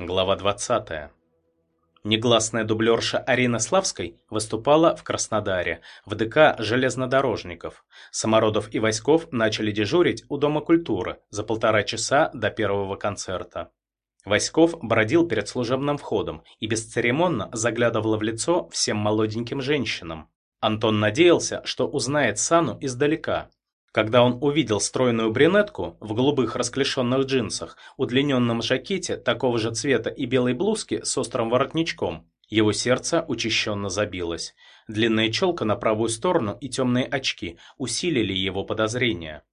Глава 20. Негласная дублерша Арина Славской выступала в Краснодаре, в ДК железнодорожников. Самородов и Васьков начали дежурить у Дома культуры за полтора часа до первого концерта. Васьков бродил перед служебным входом и бесцеремонно заглядывал в лицо всем молоденьким женщинам. Антон надеялся, что узнает Сану издалека, когда он увидел стройную брюнетку в голубых расклешенных джинсах, удлиненном жакете такого же цвета и белой блузке с острым воротничком, его сердце учащенно забилось. Длинная челка на правую сторону и темные очки усилили его подозрения.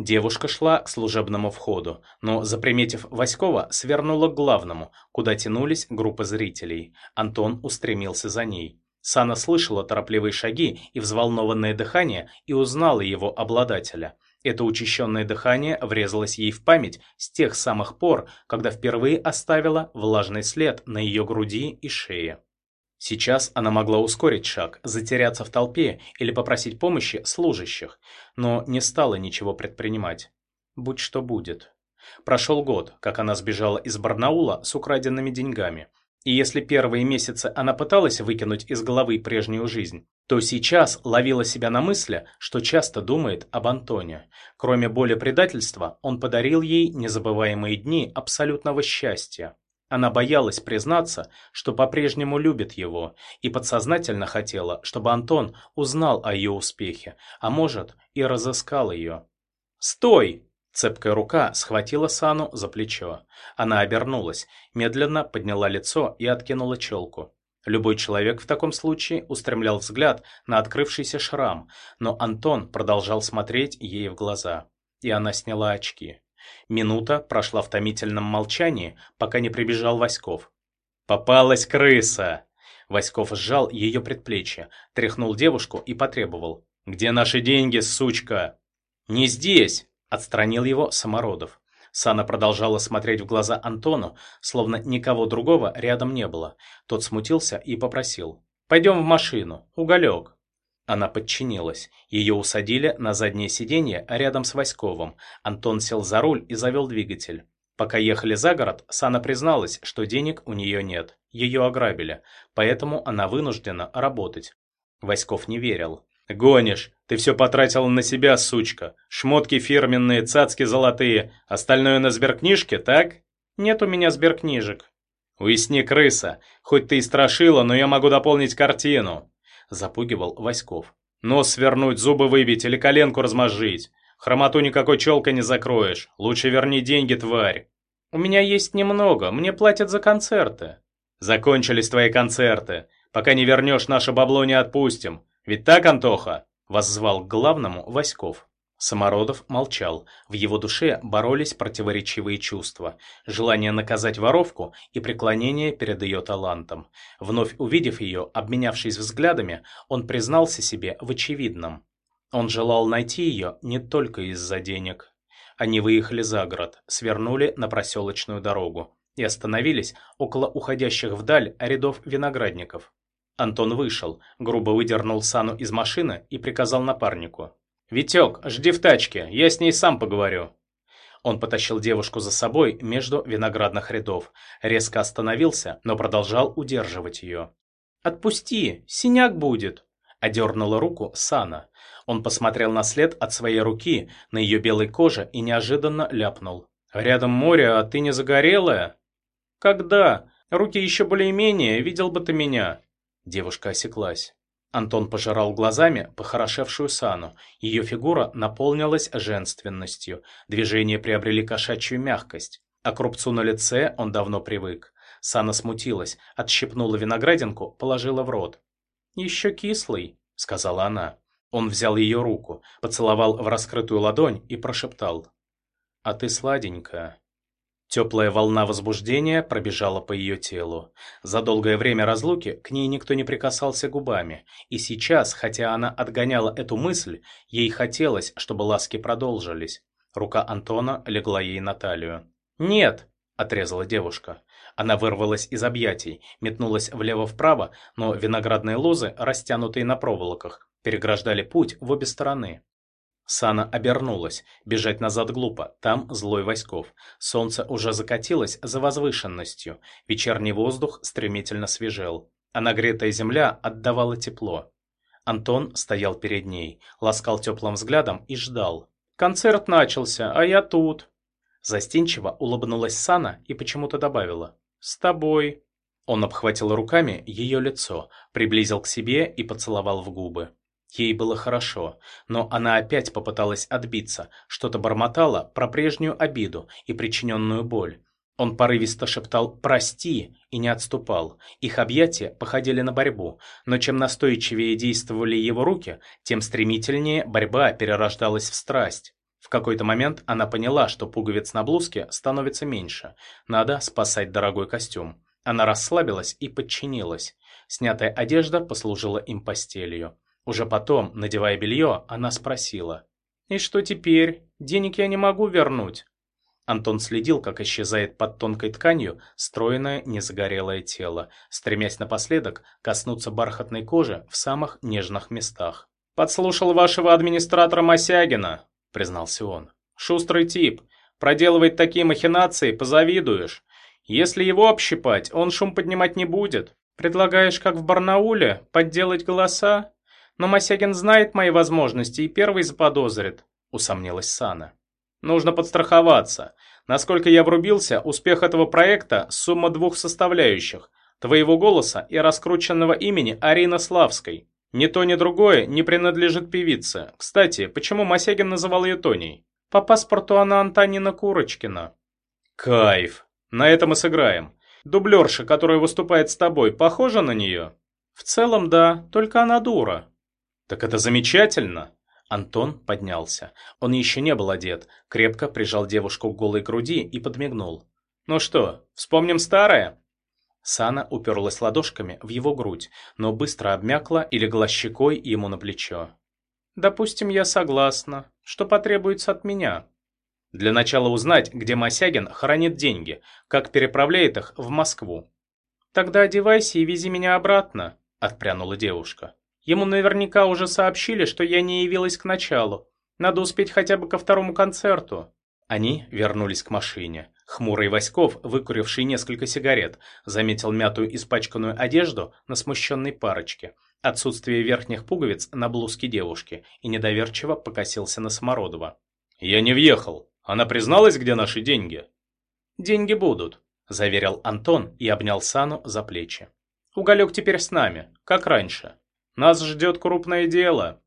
Девушка шла к служебному входу, но, заприметив Васькова, свернула к главному, куда тянулись группы зрителей. Антон устремился за ней. Сана слышала торопливые шаги и взволнованное дыхание и узнала его обладателя. Это учащенное дыхание врезалось ей в память с тех самых пор, когда впервые оставила влажный след на ее груди и шее. Сейчас она могла ускорить шаг, затеряться в толпе или попросить помощи служащих, но не стала ничего предпринимать. Будь что будет. Прошел год, как она сбежала из Барнаула с украденными деньгами. И если первые месяцы она пыталась выкинуть из головы прежнюю жизнь, то сейчас ловила себя на мысли, что часто думает об Антоне. Кроме боли предательства, он подарил ей незабываемые дни абсолютного счастья. Она боялась признаться, что по-прежнему любит его, и подсознательно хотела, чтобы Антон узнал о ее успехе, а может и разыскал ее. «Стой!» Цепкая рука схватила Сану за плечо. Она обернулась, медленно подняла лицо и откинула челку. Любой человек в таком случае устремлял взгляд на открывшийся шрам, но Антон продолжал смотреть ей в глаза. И она сняла очки. Минута прошла в томительном молчании, пока не прибежал Васьков. «Попалась крыса!» Васьков сжал ее предплечье, тряхнул девушку и потребовал. «Где наши деньги, сучка?» «Не здесь!» Отстранил его Самородов. Сана продолжала смотреть в глаза Антону, словно никого другого рядом не было. Тот смутился и попросил. «Пойдем в машину. Уголек». Она подчинилась. Ее усадили на заднее сиденье рядом с Васьковым. Антон сел за руль и завел двигатель. Пока ехали за город, Сана призналась, что денег у нее нет. Ее ограбили, поэтому она вынуждена работать. Васьков не верил. «Гонишь. Ты все потратила на себя, сучка. Шмотки фирменные, цацки золотые. Остальное на сберкнижке, так?» «Нет у меня сберкнижек». «Уясни, крыса. Хоть ты и страшила, но я могу дополнить картину», — запугивал Васьков. «Нос свернуть, зубы выбить или коленку размозжить. Хромоту никакой челкой не закроешь. Лучше верни деньги, тварь». «У меня есть немного. Мне платят за концерты». «Закончились твои концерты. Пока не вернешь, наше бабло не отпустим. Ведь так, Антоха?» – воззвал к главному Васьков. Самородов молчал. В его душе боролись противоречивые чувства. Желание наказать воровку и преклонение перед ее талантом. Вновь увидев ее, обменявшись взглядами, он признался себе в очевидном. Он желал найти ее не только из-за денег. Они выехали за город, свернули на проселочную дорогу и остановились около уходящих вдаль рядов виноградников. Антон вышел, грубо выдернул Сану из машины и приказал напарнику. «Витек, жди в тачке, я с ней сам поговорю». Он потащил девушку за собой между виноградных рядов, резко остановился, но продолжал удерживать ее. «Отпусти, синяк будет!» – одернула руку Сана. Он посмотрел на след от своей руки на ее белой коже и неожиданно ляпнул. «Рядом море, а ты не загорелая?» «Когда? Руки еще более-менее, видел бы ты меня!» Девушка осеклась. Антон пожирал глазами похорошевшую Сану. Ее фигура наполнилась женственностью, движения приобрели кошачью мягкость. А к рубцу на лице он давно привык. Сана смутилась, отщипнула виноградинку, положила в рот. «Еще кислый», — сказала она. Он взял ее руку, поцеловал в раскрытую ладонь и прошептал. «А ты сладенькая». Теплая волна возбуждения пробежала по ее телу. За долгое время разлуки к ней никто не прикасался губами, и сейчас, хотя она отгоняла эту мысль, ей хотелось, чтобы ласки продолжились. Рука Антона легла ей на талию. «Нет!» – отрезала девушка. Она вырвалась из объятий, метнулась влево-вправо, но виноградные лозы, растянутые на проволоках, переграждали путь в обе стороны. Сана обернулась. Бежать назад глупо. Там злой Васьков. Солнце уже закатилось за возвышенностью. Вечерний воздух стремительно свежел. А нагретая земля отдавала тепло. Антон стоял перед ней, ласкал теплым взглядом и ждал. «Концерт начался, а я тут». Застенчиво улыбнулась Сана и почему-то добавила. «С тобой». Он обхватил руками ее лицо, приблизил к себе и поцеловал в губы. Ей было хорошо, но она опять попыталась отбиться, что-то бормотала про прежнюю обиду и причиненную боль. Он порывисто шептал «прости» и не отступал. Их объятия походили на борьбу, но чем настойчивее действовали его руки, тем стремительнее борьба перерождалась в страсть. В какой-то момент она поняла, что пуговиц на блузке становится меньше. Надо спасать дорогой костюм. Она расслабилась и подчинилась. Снятая одежда послужила им постелью. Уже потом, надевая белье, она спросила. «И что теперь? Денег я не могу вернуть». Антон следил, как исчезает под тонкой тканью стройное незагорелое тело, стремясь напоследок коснуться бархатной кожи в самых нежных местах. «Подслушал вашего администратора Мосягина», — признался он. «Шустрый тип. Проделывает такие махинации, позавидуешь. Если его общипать, он шум поднимать не будет. Предлагаешь, как в Барнауле, подделать голоса? Но Мосягин знает мои возможности и первый заподозрит, усомнилась Сана. Нужно подстраховаться. Насколько я врубился, успех этого проекта – сумма двух составляющих – твоего голоса и раскрученного имени Арины Славской. Ни то, ни другое не принадлежит певице. Кстати, почему Мосягин называл ее Тоней? По паспорту она Антонина Курочкина. Кайф. На этом и сыграем. Дублерша, которая выступает с тобой, похожа на нее? В целом, да, только она дура. Так это замечательно. Антон поднялся. Он еще не был одет, крепко прижал девушку к голой груди и подмигнул. «Ну что, вспомним старое?» Сана уперлась ладошками в его грудь, но быстро обмякла и легла щекой ему на плечо. «Допустим, я согласна. Что потребуется от меня?» «Для начала узнать, где Мосягин хранит деньги, как переправляет их в Москву». «Тогда одевайся и вези меня обратно», — отпрянула девушка. Ему наверняка уже сообщили, что я не явилась к началу. Надо успеть хотя бы ко второму концерту». Они вернулись к машине. Хмурый Васьков, выкуривший несколько сигарет, заметил мятую испачканную одежду на смущенной парочке, отсутствие верхних пуговиц на блузке девушки и недоверчиво покосился на Самородова. «Я не въехал. Она призналась, где наши деньги?» «Деньги будут», – заверил Антон и обнял Сану за плечи. «Уголек теперь с нами, как раньше». Нас ждет крупное дело.